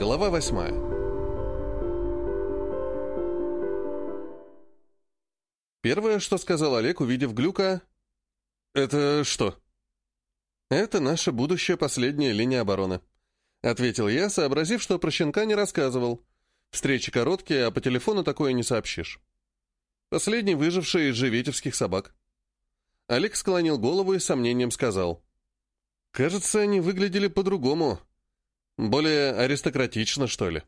Глава восьмая. Первое, что сказал Олег, увидев глюка, «Это что?» «Это наша будущая последняя линия обороны», — ответил я, сообразив, что про щенка не рассказывал. Встречи короткие, а по телефону такое не сообщишь. Последний выживший из живетевских собак. Олег склонил голову и с сомнением сказал. «Кажется, они выглядели по-другому. Более аристократично, что ли?»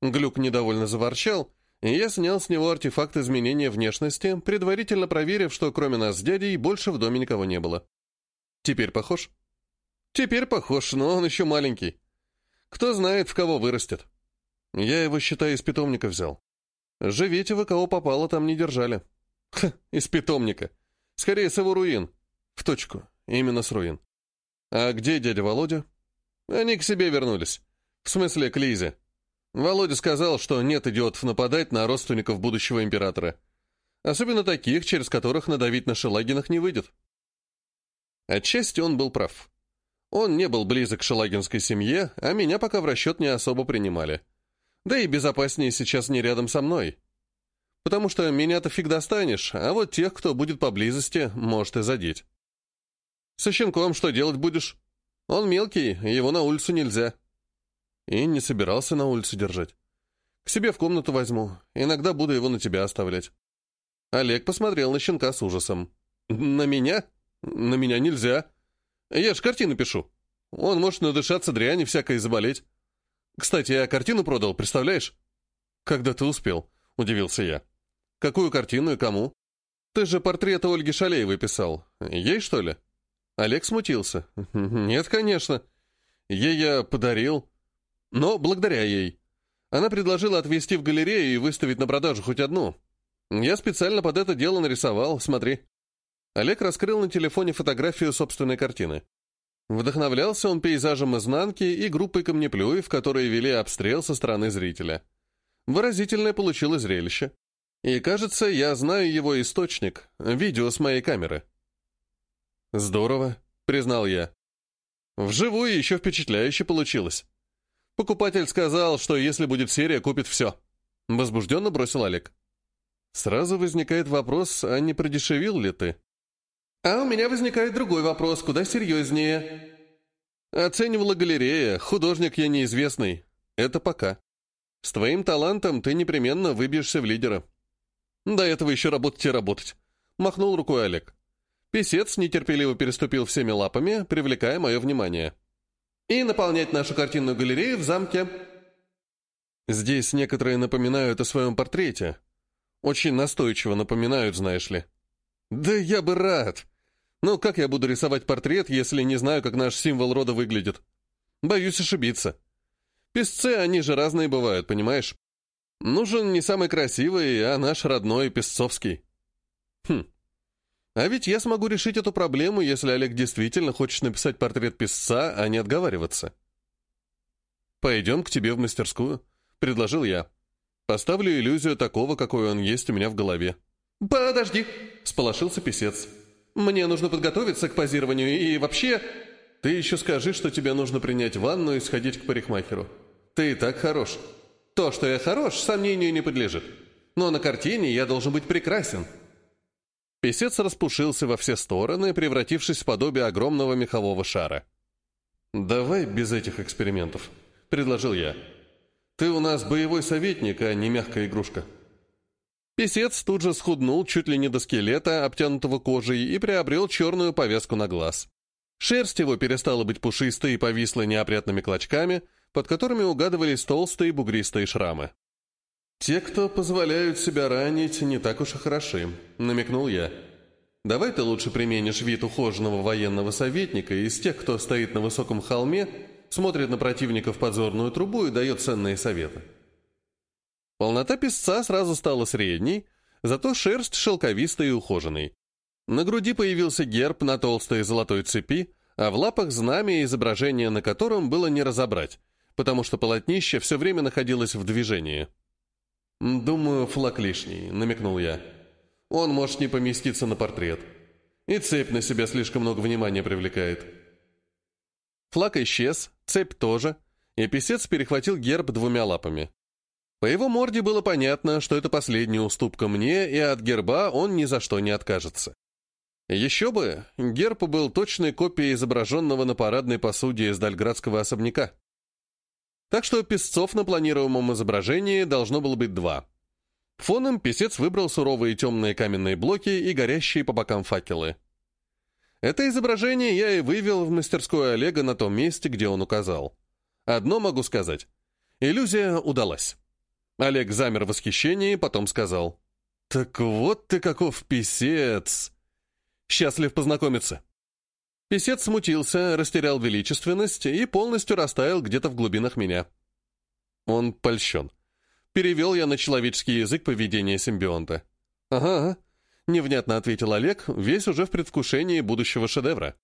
Глюк недовольно заворчал, и я снял с него артефакт изменения внешности, предварительно проверив, что кроме нас с дядей больше в доме никого не было. «Теперь похож?» «Теперь похож, но он еще маленький. Кто знает, в кого вырастет. Я его, считай, из питомника взял. Живите вы, кого попало, там не держали». «Ха, из питомника. Скорее, с его руин. В точку. Именно с руин. А где дядя Володя? Они к себе вернулись. В смысле, к Лизе. Володя сказал, что нет идиотов нападать на родственников будущего императора. Особенно таких, через которых надавить на Шелагинах не выйдет. Отчасти он был прав. Он не был близок к шелагинской семье, а меня пока в расчет не особо принимали. Да и безопаснее сейчас не рядом со мной. Потому что меня-то фиг достанешь, а вот тех, кто будет поблизости, может и задеть. Со щенком что делать будешь? Он мелкий, его на улицу нельзя. И не собирался на улице держать. К себе в комнату возьму, иногда буду его на тебя оставлять. Олег посмотрел на щенка с ужасом. На меня? На меня нельзя. Я ж картину пишу. Он может надышаться дряни всякой и заболеть. Кстати, я картину продал, представляешь? Когда ты успел? Удивился я. Какую картину и кому? Ты же портрет Ольги Шалеевой писал. Ей, что ли? Олег смутился. Нет, конечно. Ей я подарил. Но благодаря ей. Она предложила отвезти в галерею и выставить на продажу хоть одну. Я специально под это дело нарисовал, смотри. Олег раскрыл на телефоне фотографию собственной картины. Вдохновлялся он пейзажем изнанки и группой камнеплюев, которые вели обстрел со стороны зрителя. Выразительное получилось зрелище. И, кажется, я знаю его источник, видео с моей камеры. «Здорово», — признал я. «Вживую еще впечатляюще получилось. Покупатель сказал, что если будет серия, купит все». Возбужденно бросил Олег. Сразу возникает вопрос, а не продешевил ли ты? А у меня возникает другой вопрос, куда серьезнее. Оценивала галерея, художник я неизвестный. Это пока. С твоим талантом ты непременно выбьешься в лидера. До этого еще работать и работать. Махнул рукой Олег. Песец нетерпеливо переступил всеми лапами, привлекая мое внимание. И наполнять нашу картинную галерею в замке. Здесь некоторые напоминают о своем портрете. Очень настойчиво напоминают, знаешь ли. Да я бы рад. Но как я буду рисовать портрет, если не знаю, как наш символ рода выглядит? Боюсь ошибиться. Песцы, они же разные бывают, понимаешь? Нужен не самый красивый, а наш родной Песцовский. Хм. А ведь я смогу решить эту проблему, если Олег действительно хочет написать портрет песца, а не отговариваться. «Пойдем к тебе в мастерскую», — предложил я. «Поставлю иллюзию такого, какой он есть у меня в голове». «Подожди!» — сполошился писец. «Мне нужно подготовиться к позированию и вообще...» «Ты еще скажи, что тебе нужно принять ванну и сходить к парикмахеру. Ты и так хорош. То, что я хорош, сомнению не подлежит. Но на картине я должен быть прекрасен». Песец распушился во все стороны, превратившись в подобие огромного мехового шара. «Давай без этих экспериментов», — предложил я. «Ты у нас боевой советник, а не мягкая игрушка». Песец тут же схуднул чуть ли не до скелета, обтянутого кожей, и приобрел черную повязку на глаз. Шерсть его перестала быть пушистой и повисла неопрятными клочками, под которыми угадывались толстые бугристые шрамы. «Те, кто позволяют себя ранить, не так уж и хороши», — намекнул я. «Давай ты лучше применишь вид ухоженного военного советника из тех, кто стоит на высоком холме, смотрит на противника в подзорную трубу и дает ценные советы». Полнота песца сразу стала средней, зато шерсть шелковистой и ухоженной. На груди появился герб на толстой золотой цепи, а в лапах знамя, изображение на котором было не разобрать, потому что полотнище все время находилось в движении. «Думаю, флаг лишний», — намекнул я. «Он может не поместиться на портрет. И цепь на себя слишком много внимания привлекает». Флаг исчез, цепь тоже — и писец перехватил герб двумя лапами. По его морде было понятно, что это последняя уступка мне, и от герба он ни за что не откажется. Еще бы, герб был точной копией изображенного на парадной посуде из дальградского особняка. Так что песцов на планируемом изображении должно было быть два. Фоном писец выбрал суровые темные каменные блоки и горящие по бокам факелы. Это изображение я и вывел в мастерскую Олега на том месте, где он указал. Одно могу сказать. Иллюзия удалась. Олег замер в восхищении, потом сказал. «Так вот ты каков писец! Счастлив познакомиться!» Песец смутился, растерял величественность и полностью растаял где-то в глубинах меня. Он польщен. Перевел я на человеческий язык поведение симбионта. «Ага, невнятно ответил Олег, весь уже в предвкушении будущего шедевра.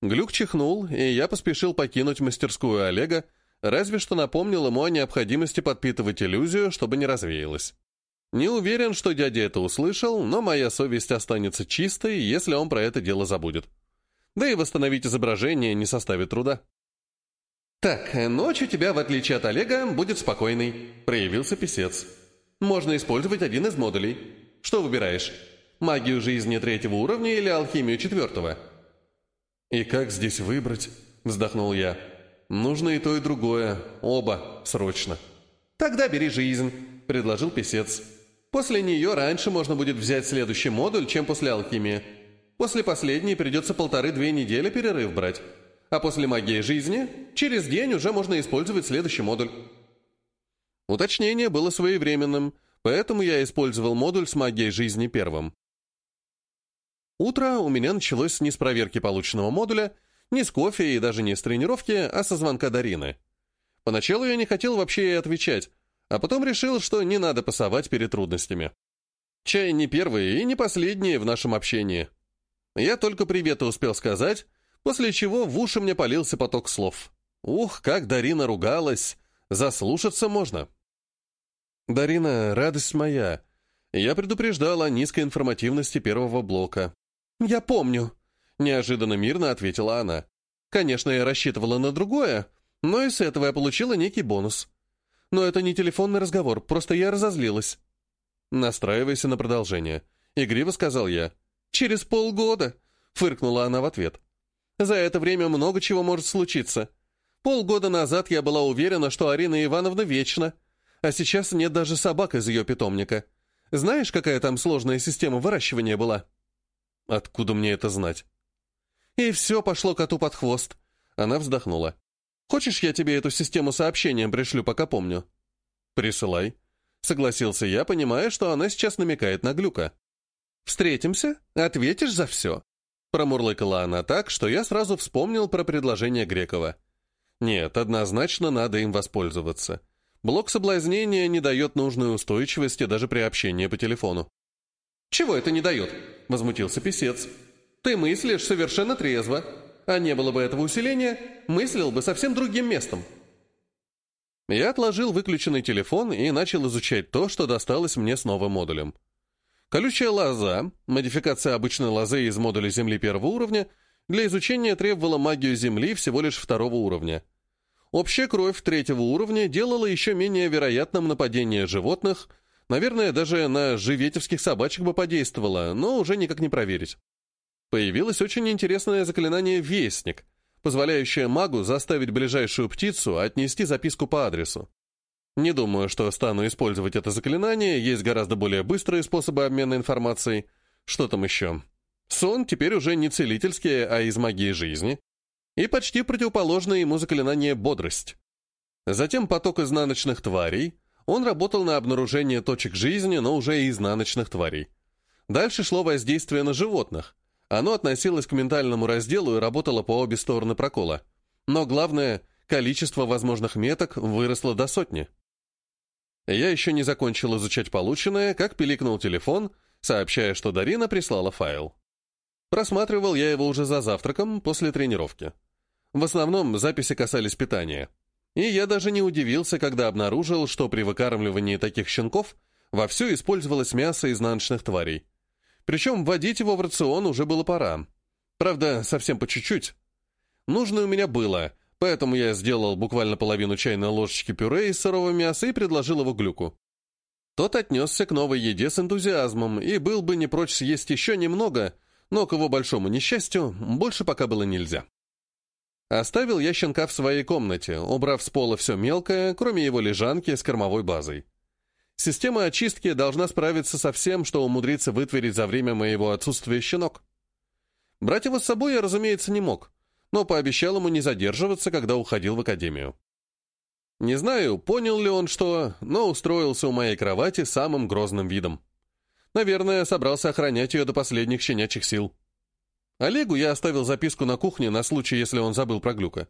Глюк чихнул, и я поспешил покинуть мастерскую Олега, разве что напомнил ему о необходимости подпитывать иллюзию, чтобы не развеялась. Не уверен, что дядя это услышал, но моя совесть останется чистой, если он про это дело забудет. Да и восстановить изображение не составит труда. «Так, ночь у тебя, в отличие от Олега, будет спокойной», — проявился писец. «Можно использовать один из модулей. Что выбираешь?» Магию жизни третьего уровня или алхимию четвертого?» «И как здесь выбрать?» — вздохнул я. «Нужно и то, и другое. Оба. Срочно». «Тогда бери жизнь», — предложил писец. «После нее раньше можно будет взять следующий модуль, чем после алхимии. После последней придется полторы-две недели перерыв брать. А после магии жизни через день уже можно использовать следующий модуль». Уточнение было своевременным, поэтому я использовал модуль с магией жизни первым. Утро у меня началось не с проверки полученного модуля, не с кофе и даже не с тренировки, а со звонка Дарины. Поначалу я не хотел вообще ей отвечать, а потом решил, что не надо пасовать перед трудностями. Чай не первый и не последний в нашем общении. Я только привета успел сказать, после чего в уши мне полился поток слов. Ух, как Дарина ругалась! Заслушаться можно. «Дарина, радость моя!» Я предупреждал о низкой информативности первого блока. «Я помню», — неожиданно мирно ответила она. «Конечно, я рассчитывала на другое, но и с этого я получила некий бонус. Но это не телефонный разговор, просто я разозлилась». «Настраивайся на продолжение», — игриво сказал я. «Через полгода», — фыркнула она в ответ. «За это время много чего может случиться. Полгода назад я была уверена, что Арина Ивановна вечна, а сейчас нет даже собак из ее питомника. Знаешь, какая там сложная система выращивания была?» Откуда мне это знать? И все пошло коту под хвост. Она вздохнула. Хочешь, я тебе эту систему сообщения пришлю, пока помню? Присылай. Согласился я, понимая, что она сейчас намекает на глюка. «Встретимся? Ответишь за все?» Промурлыкала она так, что я сразу вспомнил про предложение Грекова. Нет, однозначно надо им воспользоваться. Блок соблазнения не дает нужной устойчивости даже при общении по телефону. «Чего это не дает?» — возмутился писец. «Ты мыслишь совершенно трезво, а не было бы этого усиления, мыслил бы совсем другим местом». Я отложил выключенный телефон и начал изучать то, что досталось мне с новым модулем. Колючая лоза, модификация обычной лозы из модуля Земли первого уровня, для изучения требовала магию Земли всего лишь второго уровня. Общая кровь третьего уровня делала еще менее вероятным нападение животных — Наверное, даже на живетевских собачек бы подействовало, но уже никак не проверить. Появилось очень интересное заклинание «Вестник», позволяющее магу заставить ближайшую птицу отнести записку по адресу. Не думаю, что стану использовать это заклинание, есть гораздо более быстрые способы обмена информацией. Что там еще? Сон теперь уже не целительский, а из магии жизни. И почти противоположное ему заклинание «Бодрость». Затем поток изнаночных тварей, он работал на обнаружение точек жизни, но уже и изнаночных тварей. Дальше шло воздействие на животных. Оно относилось к ментальному разделу и работало по обе стороны прокола. Но главное, количество возможных меток выросло до сотни. Я еще не закончил изучать полученное, как пиликнул телефон, сообщая, что Дарина прислала файл. Просматривал я его уже за завтраком после тренировки. В основном записи касались питания. И я даже не удивился, когда обнаружил, что при выкармливании таких щенков вовсю использовалось мясо изнаночных тварей. Причем вводить его в рацион уже было пора. Правда, совсем по чуть-чуть. Нужно у меня было, Поэтому я сделал буквально половину чайной ложечки пюре из сырого мяса и предложил его глюку. Тот отнесся к новой еде с энтузиазмом и был бы не прочь съесть еще немного, но, к его большому несчастью, больше пока было нельзя. Оставил я щенка в своей комнате, убрав с пола все мелкое, кроме его лежанки с кормовой базой. Система очистки должна справиться со всем, что умудрится вытворить за время моего отсутствия щенок. Брать его с собой я, разумеется, не мог, но пообещал ему не задерживаться, когда уходил в академию. Не знаю, понял ли он что, но устроился у моей кровати самым грозным видом. Наверное, собрался охранять ее до последних щенячьих сил. Олегу я оставил записку на кухне на случай, если он забыл про глюка.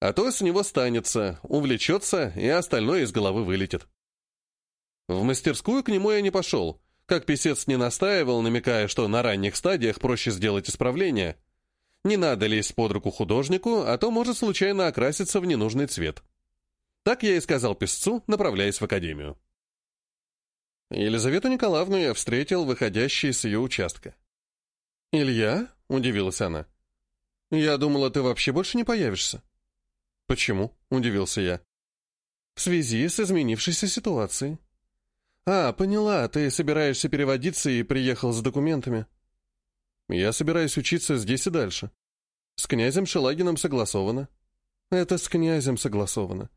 А то с него станется, увлечется, и остальное из головы вылетит. В мастерскую к нему я не пошел, как писец не настаивал, намекая, что на ранних стадиях проще сделать исправление. Не надо лезть под руку художнику, а то может случайно окраситься в ненужный цвет. Так я и сказал песцу, направляясь в академию. Елизавету Николаевну я встретил, выходящей с ее участка. «Илья?» — удивилась она. «Я думала, ты вообще больше не появишься». «Почему?» — удивился я. «В связи с изменившейся ситуацией». «А, поняла, ты собираешься переводиться и приехал с документами». «Я собираюсь учиться здесь и дальше. С князем Шелагиным согласовано». «Это с князем согласовано»,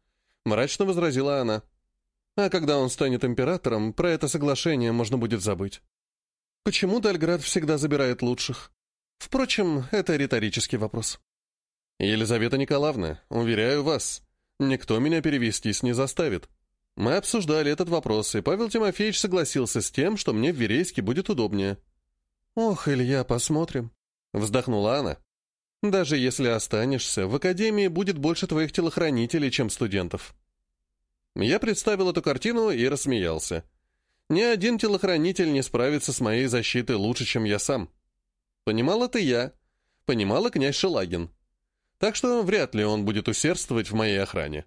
Мрачно возразила она. А когда он станет императором, про это соглашение можно будет забыть. Почему Дальград всегда забирает лучших? Впрочем, это риторический вопрос. Елизавета Николаевна, уверяю вас, никто меня перевестись не заставит. Мы обсуждали этот вопрос, и Павел Тимофеевич согласился с тем, что мне в Верейске будет удобнее. «Ох, Илья, посмотрим», — вздохнула она. Даже если останешься, в академии будет больше твоих телохранителей, чем студентов. Я представил эту картину и рассмеялся. Ни один телохранитель не справится с моей защитой лучше, чем я сам. Понимал это я. Понимал и князь Шелагин. Так что вряд ли он будет усердствовать в моей охране.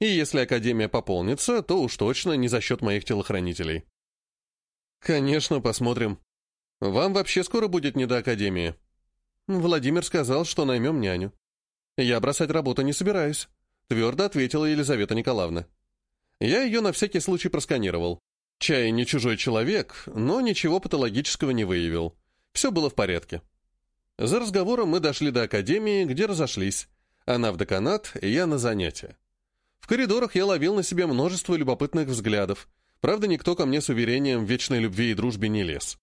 И если Академия пополнится, то уж точно не за счет моих телохранителей. Конечно, посмотрим. Вам вообще скоро будет не до Академии. Владимир сказал, что наймем няню. Я бросать работу не собираюсь, твердо ответила Елизавета Николаевна. Я ее на всякий случай просканировал. Чай не чужой человек, но ничего патологического не выявил. Все было в порядке. За разговором мы дошли до академии, где разошлись. Она в деканат, я на занятия. В коридорах я ловил на себе множество любопытных взглядов. Правда, никто ко мне с уверением в вечной любви и дружбе не лез.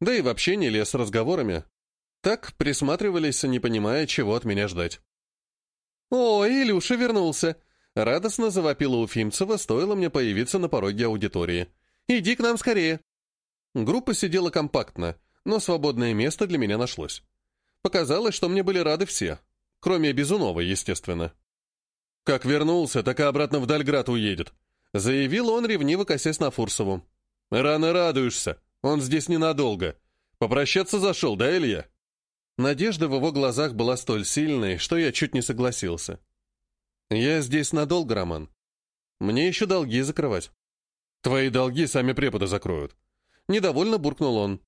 Да и вообще не лез с разговорами, так присматривались, не понимая, чего от меня ждать. «О, Илюша вернулся!» Радостно завопила Уфимцева, стоило мне появиться на пороге аудитории. «Иди к нам скорее!» Группа сидела компактно, но свободное место для меня нашлось. Показалось, что мне были рады все, кроме Безунова, естественно. «Как вернулся, так и обратно в Дальград уедет», — заявил он, ревниво косясь на Фурсову. «Рано радуешься, он здесь ненадолго. Попрощаться зашел, да, Илья?» Надежда в его глазах была столь сильной, что я чуть не согласился. «Я здесь надолго, Роман. Мне еще долги закрывать». «Твои долги сами преподы закроют». Недовольно буркнул он.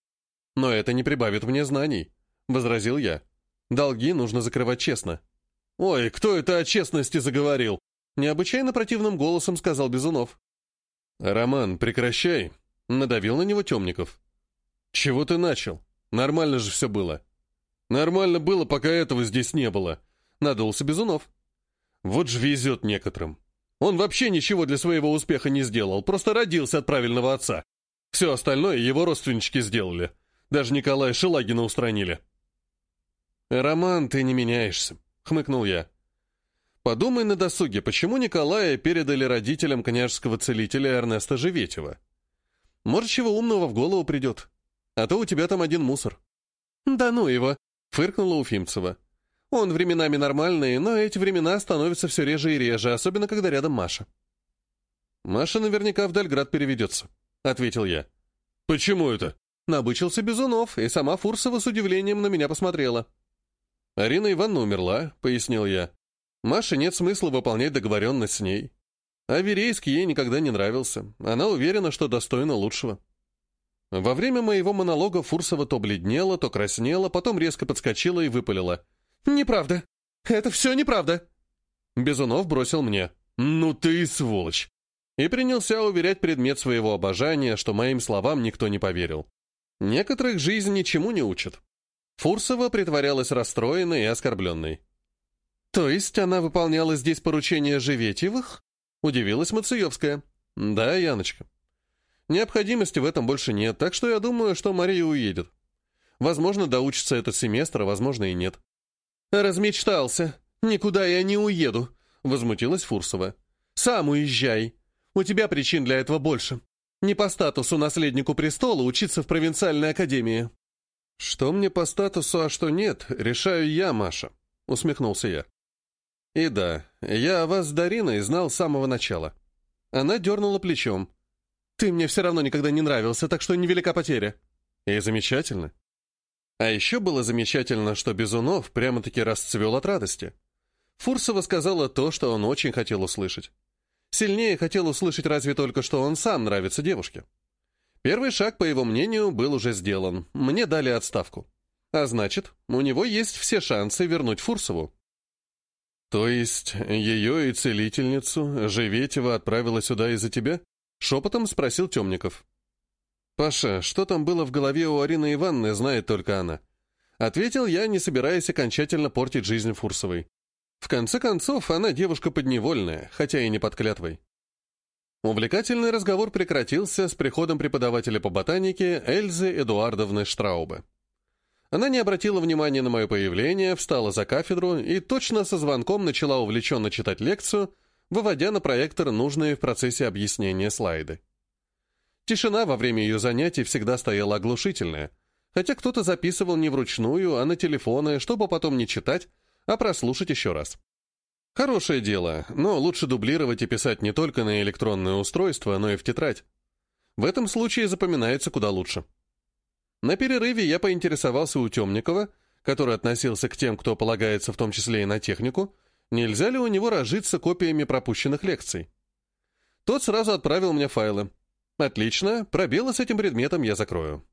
«Но это не прибавит мне знаний», — возразил я. «Долги нужно закрывать честно». «Ой, кто это о честности заговорил?» Необычайно противным голосом сказал Безунов. «Роман, прекращай», — надавил на него Темников. «Чего ты начал? Нормально же все было». Нормально было, пока этого здесь не было. Надулся Безунов. Вот ж везет некоторым. Он вообще ничего для своего успеха не сделал, просто родился от правильного отца. Все остальное его родственнички сделали. Даже Николая Шелагина устранили. «Роман, ты не меняешься», — хмыкнул я. «Подумай на досуге, почему Николая передали родителям княжеского целителя Эрнеста Живетева? Может, чего умного в голову придет? А то у тебя там один мусор». «Да ну его!» Фыркнула Уфимцева. Он временами нормальный, но эти времена становятся все реже и реже, особенно когда рядом Маша. «Маша наверняка в Дальград переведется», — ответил я. «Почему это?» Набычился Безунов, и сама Фурсова с удивлением на меня посмотрела. «Арина Ивановна умерла», — пояснил я. «Маше нет смысла выполнять договоренность с ней. А Верейск ей никогда не нравился. Она уверена, что достойна лучшего». Во время моего монолога Фурсова то бледнела, то краснела, потом резко подскочила и выпалила. «Неправда! Это все неправда!» Безунов бросил мне. «Ну ты сволочь!» И принялся уверять предмет своего обожания, что моим словам никто не поверил. Некоторых жизнь ничему не учит. Фурсова притворялась расстроенной и оскорбленной. «То есть она выполняла здесь поручения Живетьевых?» — удивилась Мациевская. «Да, Яночка. Необходимости в этом больше нет, так что я думаю, что Мария уедет. Возможно, доучится этот семестр, а возможно и нет». «Размечтался. Никуда я не уеду», — возмутилась Фурсова. «Сам уезжай. У тебя причин для этого больше. Не по статусу наследнику престола учиться в провинциальной академии». «Что мне по статусу, а что нет, решаю я, Маша», — усмехнулся я. «И да, я о вас с Дариной знал с самого начала». Она дернула плечом. «Ты мне все равно никогда не нравился, так что невелика потеря». «И замечательно». А еще было замечательно, что Безунов прямо-таки расцвел от радости. Фурсова сказала то, что он очень хотел услышать. Сильнее хотел услышать разве только, что он сам нравится девушке. Первый шаг, по его мнению, был уже сделан. Мне дали отставку. А значит, у него есть все шансы вернуть Фурсову. То есть ее и целительницу Живетева отправила сюда из-за тебя? Шепотом спросил Темников. Паша, что там было в голове у Арины Ивановны, знает только она. Ответил я, не собираясь окончательно портить жизнь Фурсовой. В конце концов, она девушка подневольная, хотя и не под клятвой. Увлекательный разговор прекратился с приходом преподавателя по ботанике Эльзы Эдуардовны Штраубе. Она не обратила внимания на мое появление, встала за кафедру и точно со звонком начала увлеченно читать лекцию, выводя на проектор нужные в процессе объяснения слайды. Тишина во время ее занятий всегда стояла оглушительная, хотя кто-то записывал не вручную, а на телефоны, чтобы потом не читать, а прослушать еще раз. Хорошее дело, но лучше дублировать и писать не только на электронное устройство, но и в тетрадь. В этом случае запоминается куда лучше. На перерыве я поинтересовался у Темникова, который относился к тем, кто полагается в том числе и на технику, нельзя ли у него разжиться копиями пропущенных лекций. Тот сразу отправил мне файлы. Отлично, пробелы с этим предметом я закрою.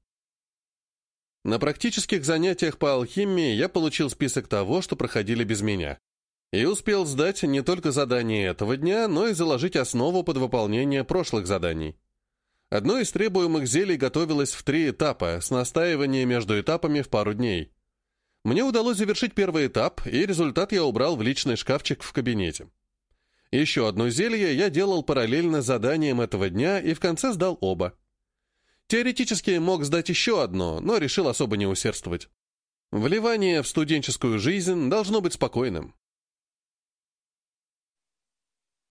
На практических занятиях по алхимии я получил список того, что проходили без меня. И успел сдать не только задания этого дня, но и заложить основу под выполнение прошлых заданий. Одно из требуемых зелий готовилось в три этапа, с настаиванием между этапами в пару дней. Мне удалось завершить первый этап, и результат я убрал в личный шкафчик в кабинете. Еще одно зелье я делал параллельно заданием этого дня и в конце сдал оба. Теоретически мог сдать еще одно, но решил особо не усердствовать. Вливание в студенческую жизнь должно быть спокойным.